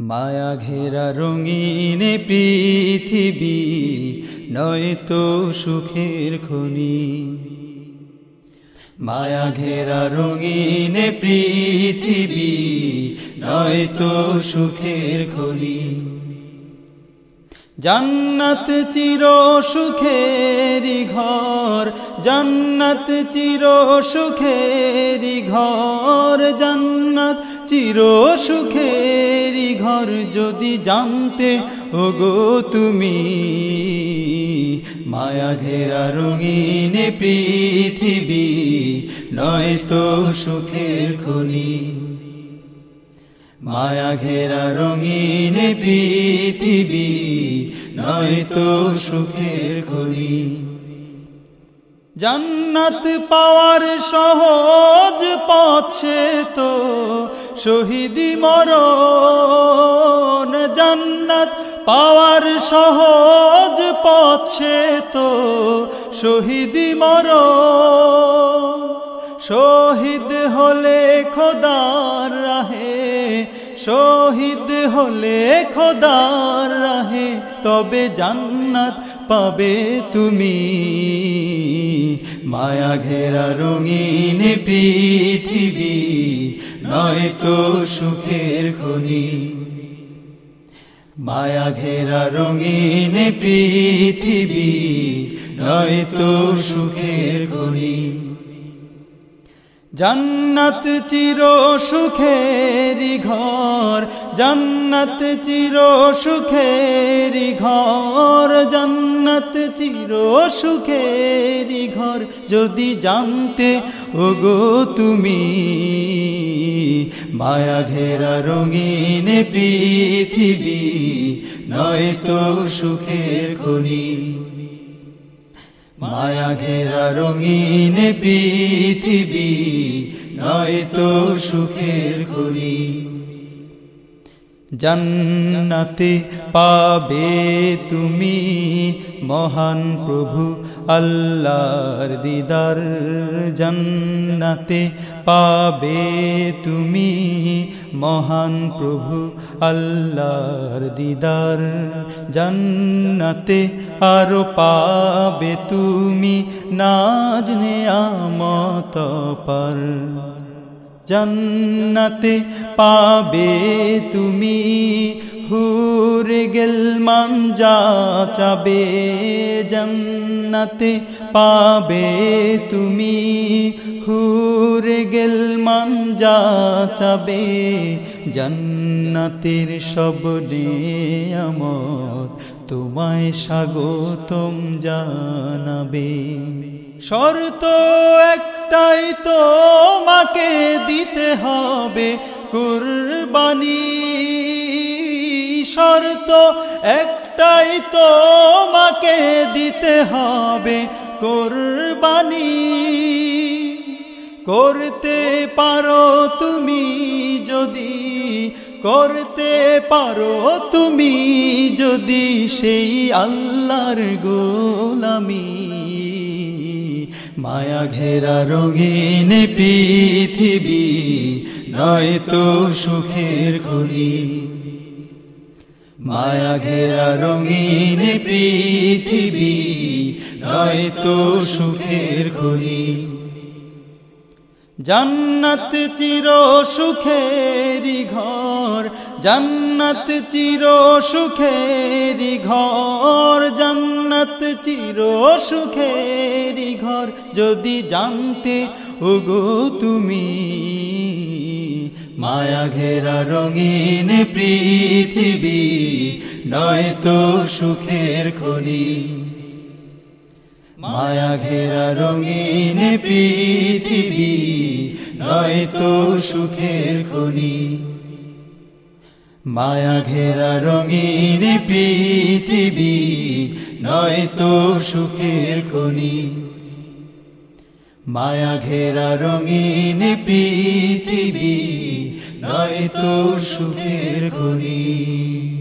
মায়া ঘেরা রঙিন পৃথিবী, নয়তো সুখের খনি। মায়া ঘেরা রঙিন পৃথিবী, নয়তো সুখের খনি। জান্নাত চির সুখেরি ঘর, জান্নাত চির সুখেরি ঘর, জান্নাত চির সুখেরি ঘর যদি জানতে, ওগো তুমি মায়া ঘেরা রঙিন পৃথিবী, নয়তো সুখের খনি। মায়া ঘেরা রঙিন পৃথিবী, নয়তো সুখের খনি। জান্নাত পাওয়ার সহজ পথে তো শহীদি মরণ জান্নাত পাওয়ার সহজ পথে তো শহীদি মরণ। শহীদ হলে খোদার রাহে, শহীদ হলে খোদার রাহে, তবে জান্নাত পাবে তুমি। মায়া ঘেরা রঙিন পৃথিবী নয়তো সুখের খনি। মায়া ঘেরা রঙিন পৃথিবী, নয়তো সুখের খনি। জান্নাত চির সুখেরি ঘর, জান্নাত চির সুখেরি ঘর, জান্নাত চির সুখেরি ঘর। যদি জানতে, ওগো তুমি মায়া ঘেরা রঙিন পৃথিবী নয় তো সুখের খনি। মায়া ঘেরা রঙিন পৃথিবী নয় তো সুখের খনি। জান্নাতে পাবে তুমি মহান প্রভু আল্লাহর দিদার। জান্নাতে পাবে তুমি মহান প্রভু আল্লাহর দিদার। জান্নাতে আরও পাবে তুমি নাজ নেয়ামত পার জান্নাতে পাবে তুমি। হুর গেল যা চাবে জন্নতে পাবে তুমি। হুর গেল যা চাবে জান্নাতের সব নিয়ামত তোমায় স্বাগতম জানাবে। শর্ত একটাই তোমাকে দিতে হবে কুরবানি। শর্ত একটাই তোমাকে দিতে হবে কোরবানি। করতে পারো তুমি যদি, করতে পারো তুমি যদি সেই আল্লাহর গোলামি। মায়া ঘেরা রঙিন পৃথিবী নয়তো সুখের ঘড়ি মায়া ঘেরা রঙিন পৃথিবী নয়তো সুখের খনি। জান্নাত চির সুখেরি ঘর, জান্নাত চির সুখেরি ঘর, জান্নাত চির সুখেরি ঘর। যদি জানতে, ওগো তুমি, মায়া ঘেরা রঙিন পৃথিবী, নয়তো সুখের খনি। মায়া ঘেরা রঙিন পৃথিবী নয়তো সুখের খনি। মায়া ঘেরা রঙিন পৃথিবী নয়তো সুখের খনি। মায়া ঘেরা রঙিন পৃথিবী নয়তো সুখের খনি।